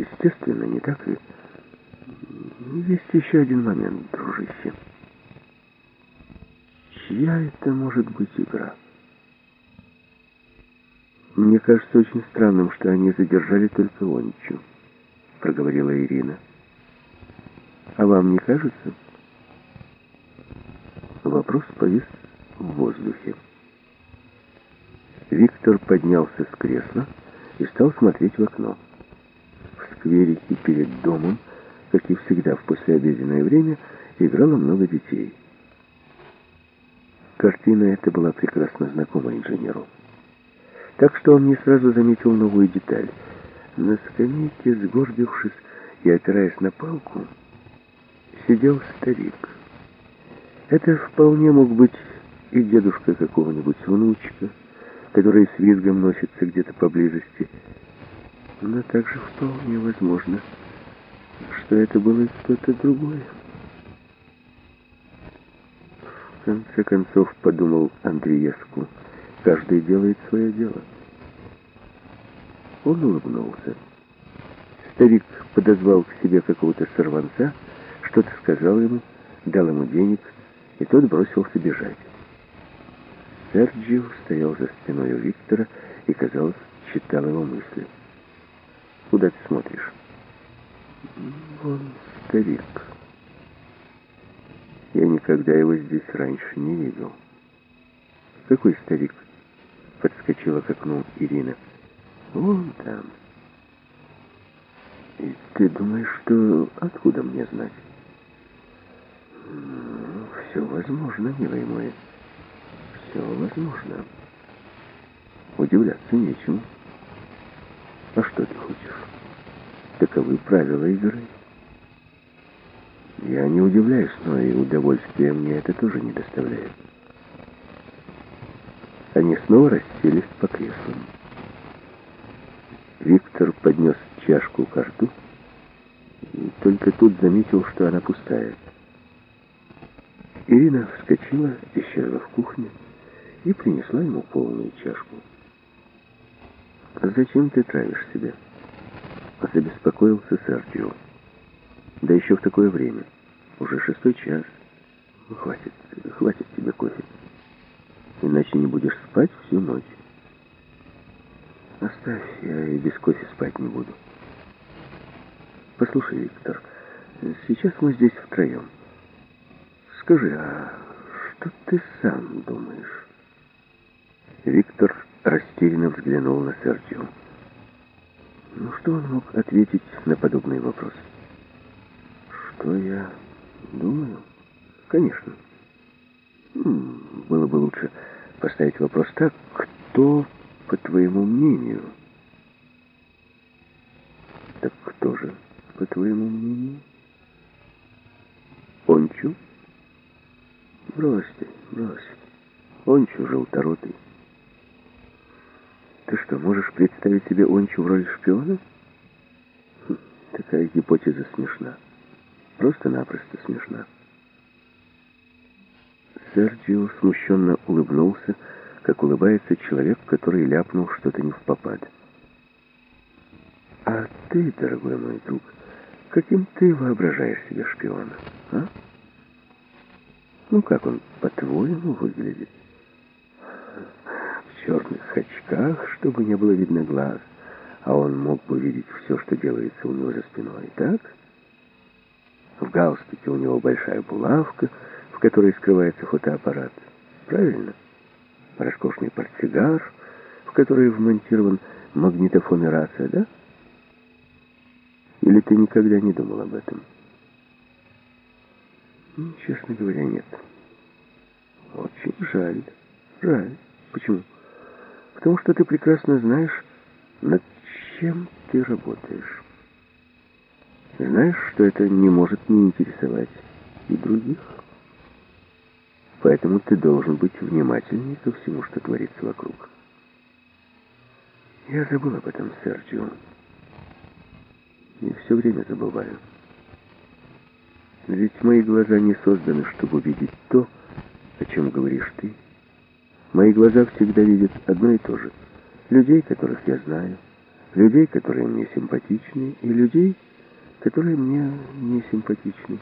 естественно, не так ли? Есть еще один момент, дружище. Чья это может быть игра? Мне кажется очень странным, что они задержали только Ончу, проговорила Ирина. А вам не кажется? Вопрос повис в воздухе. Виктор поднялся с кресла и стал смотреть в окно. Скверике перед домом, как и всегда в послеобеденное время, играло много детей. Картина эта была прекрасно знакома инженеру. Так что он не сразу заметил новую деталь. На скамейке, сгорбившись и опираясь на палку, сидел старик. Это вполне мог быть и дедушка какого-нибудь внучка, который с визгом носится где-то поблизости. Но также вполне возможно, что это было кто-то другой. В конце концов, подумал Андреевску, каждый делает свое дело. Он улыбнулся. Старик подозвал к себе какого-то сорванца, что-то сказал ему, дал ему денег, и тот бросился бежать. Серджио стоял за спиной у Виктора и, казалось, читал его мысли. «Куда ты смотришь?» «Вон старик. Я никогда его здесь раньше не видел». «Какой старик?» — подскочила к окну Ирина. «Вон там». «И ты думаешь, что... Откуда мне знать?» «Ну, «Все возможно, милый мой» все возможно. Удивляться нечему. А что ты хочешь? Таковы правила игры. Я не удивляюсь, но и удовольствия мне это тоже не доставляет. Они снова расселись по креслам. Виктор поднес чашку к рту и только тут заметил, что она пустая. Ирина вскочила, исчезла в кухне, и принесла ему полную чашку. «Зачем ты травишь себя?» Забеспокоился Серджио. «Да еще в такое время. Уже шестой час. Ну, хватит, хватит тебе кофе. Иначе не будешь спать всю ночь. Оставь, я и без кофе спать не буду. Послушай, Виктор, сейчас мы здесь втроем. Скажи, а что ты сам думаешь?» Виктор растерянно взглянул на Серджио. Ну, что он мог ответить на подобный вопрос? Что я думаю? Конечно. Было бы лучше поставить вопрос так, кто, по твоему мнению? Так кто же, по твоему мнению? Ончу? Брось ты, брось. Ончу желторотый. Ты что, можешь представить себе Ончу в роли шпиона? Хм, такая гипотеза смешна. Просто-напросто смешна. Серджио смущенно улыбнулся, как улыбается человек, который ляпнул что-то не в попад. «А ты, дорогой мой друг, каким ты воображаешь себе шпиона, а? Ну, как он, по-твоему, выглядит?» Черных очках, чтобы не было видно глаз, а он мог бы видеть все, что делается у него за спиной, так? В галстуке у него большая булавка, в которой скрывается фотоаппарат. Правильно? Роскошный портсигар, в который вмонтирован магнитофон и рация, да? Или ты никогда не думал об этом? Честно говоря, нет. Очень жаль. Жаль. Почему? Потому что ты прекрасно знаешь, над чем ты работаешь. Знаешь, что это не может не интересовать и других. Поэтому ты должен быть внимательнее ко всему, что творится вокруг. Я забыл об этом, Серджио. И все время забываю. Ведь мои глаза не созданы, чтобы видеть то, о чем говоришь ты. Мои глаза всегда видят одно и то же. Людей, которых я знаю, людей, которые мне симпатичны, и людей, которые мне не симпатичны.